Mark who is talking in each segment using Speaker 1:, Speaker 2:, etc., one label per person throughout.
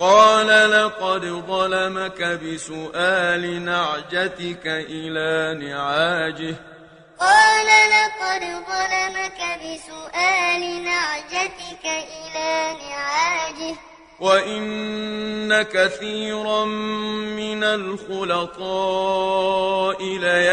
Speaker 1: قال لقد ظلمك بسؤال نعجتك إلى نعاجه.
Speaker 2: قال لقد ظلمك بسؤال نعجتك إلى نعاجه.
Speaker 1: وإن كثيرا من الخلطاء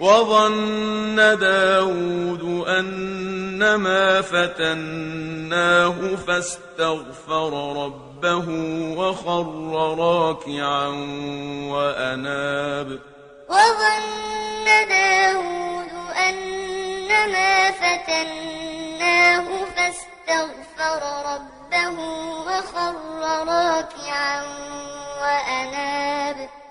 Speaker 1: وظن داود أنما فتناه فاستغفر ربه وخر راكعا وأناب.
Speaker 2: وظن داود أنما فتناه فاستغفر ربه وخر راكعا